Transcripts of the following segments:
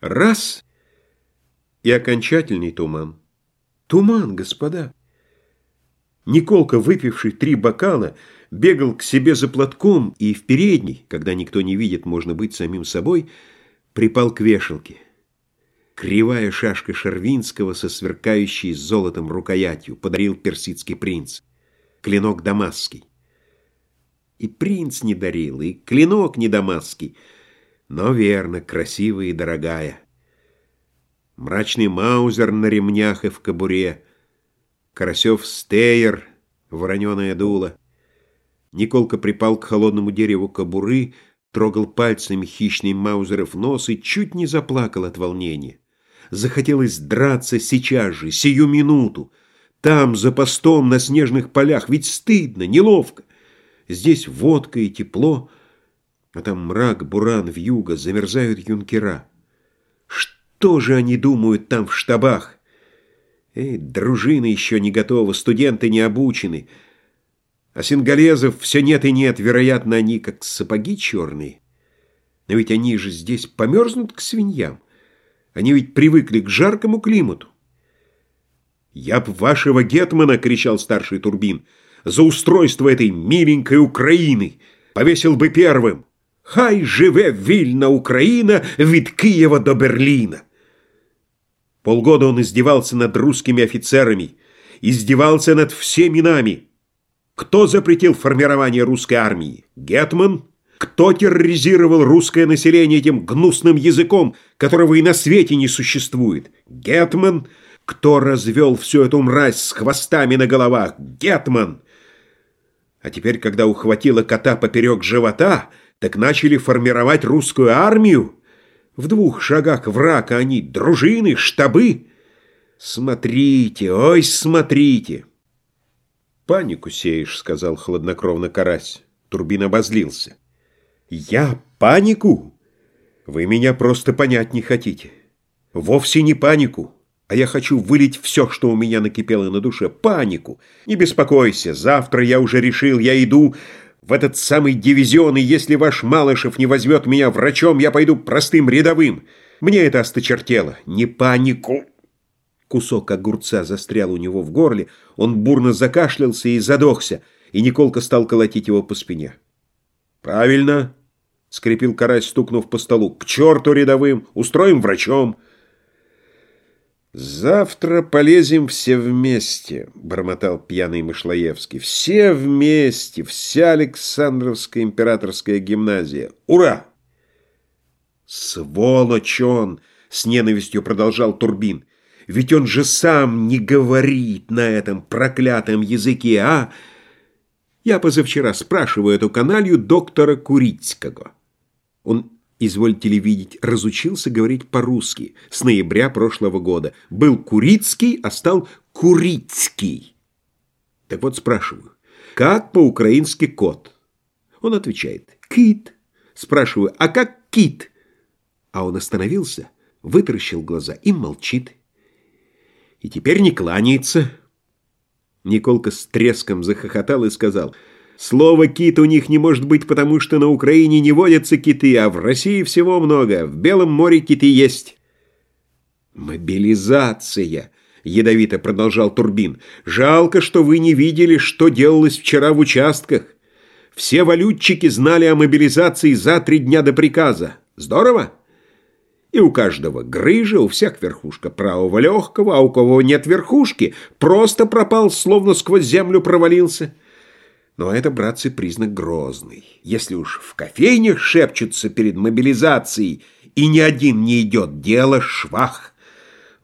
Раз — и окончательный туман. Туман, господа. Николка, выпивший три бокала, бегал к себе за платком и в передней, когда никто не видит, можно быть самим собой, припал к вешалке. Кривая шашка Шервинского со сверкающей золотом рукоятью подарил персидский принц. Клинок дамасский. И принц не дарил, и клинок не дамасский, но верно, красивая и дорогая. Мрачный маузер на ремнях и в кобуре, Карасев стейер, вороненое дуло. Николка припал к холодному дереву кобуры, трогал пальцами хищный маузеров нос и чуть не заплакал от волнения. Захотелось драться сейчас же, сию минуту. Там, за постом, на снежных полях, ведь стыдно, неловко. Здесь водка и тепло, а там мрак, буран, вьюга, замерзают юнкера. Что же они думают там в штабах? Эй, дружина еще не готова, студенты не обучены. А сингалезов все нет и нет, вероятно, они как сапоги черные. Но ведь они же здесь померзнут к свиньям. Они ведь привыкли к жаркому климату. «Я б вашего гетмана!» — кричал старший Турбин. «За устройство этой миленькой Украины! Повесил бы первым! Хай живе вільна Україна від Києва до Берліна!» Полгода он издевался над русскими офицерами, издевался над всеми нами. Кто запретил формирование русской армии? Гетман? Кто терроризировал русское население этим гнусным языком, которого и на свете не существует? Гетман? Кто развел всю эту мразь с хвостами на головах? Гетман! А теперь, когда ухватила кота поперек живота, так начали формировать русскую армию? В двух шагах врага они дружины, штабы. Смотрите, ой, смотрите. Панику сеешь, сказал хладнокровно Карась. Турбин обозлился. Я панику? Вы меня просто понять не хотите. Вовсе не панику. А я хочу вылить все, что у меня накипело на душе. Панику. Не беспокойся, завтра я уже решил, я иду в этот самый дивизион, и если ваш Малышев не возьмет меня врачом, я пойду простым рядовым. Мне это осточертело. Не панику!» Кусок огурца застрял у него в горле, он бурно закашлялся и задохся, и Николка стал колотить его по спине. «Правильно!» — скрипел карась, стукнув по столу. «К черту рядовым! Устроим врачом!» «Завтра полезем все вместе», — бормотал пьяный Мышлоевский. «Все вместе, вся Александровская императорская гимназия. Ура!» «Сволочь он!» — с ненавистью продолжал Турбин. «Ведь он же сам не говорит на этом проклятом языке, а...» Я позавчера спрашиваю эту каналью доктора Курицкого. Он извольте ли видеть, разучился говорить по-русски с ноября прошлого года. Был Курицкий, а стал Курицкий. Так вот спрашиваю, как по-украински кот? Он отвечает, кит. Спрашиваю, а как кит? А он остановился, вытаращил глаза и молчит. И теперь не кланяется. Николка с треском захохотал и сказал — Слово «кит» у них не может быть, потому что на Украине не водятся киты, а в России всего много. В Белом море киты есть. «Мобилизация!» — ядовито продолжал Турбин. «Жалко, что вы не видели, что делалось вчера в участках. Все валютчики знали о мобилизации за три дня до приказа. Здорово?» И у каждого грыжа, у всех верхушка правого легкого, а у кого нет верхушки, просто пропал, словно сквозь землю провалился. Но это, братцы, признак грозный. Если уж в кофейнях шепчутся перед мобилизацией, и ни один не идет, дело швах.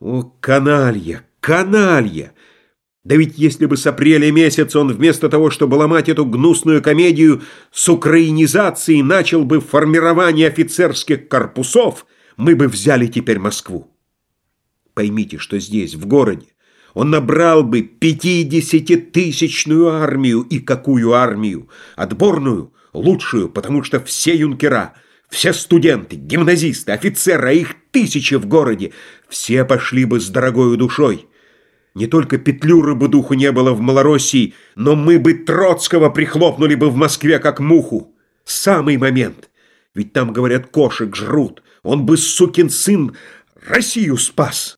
О, каналья, каналья! Да ведь если бы с апреля месяца он вместо того, чтобы ломать эту гнусную комедию с украинизацией, начал бы формирование офицерских корпусов, мы бы взяли теперь Москву. Поймите, что здесь, в городе, он набрал бы пятидесятитысячную армию. И какую армию? Отборную, лучшую, потому что все юнкера, все студенты, гимназисты, офицеры, а их тысячи в городе, все пошли бы с дорогою душой. Не только Петлюры бы духу не было в Малороссии, но мы бы Троцкого прихлопнули бы в Москве, как муху. Самый момент. Ведь там, говорят, кошек жрут. Он бы, сукин сын, Россию спас.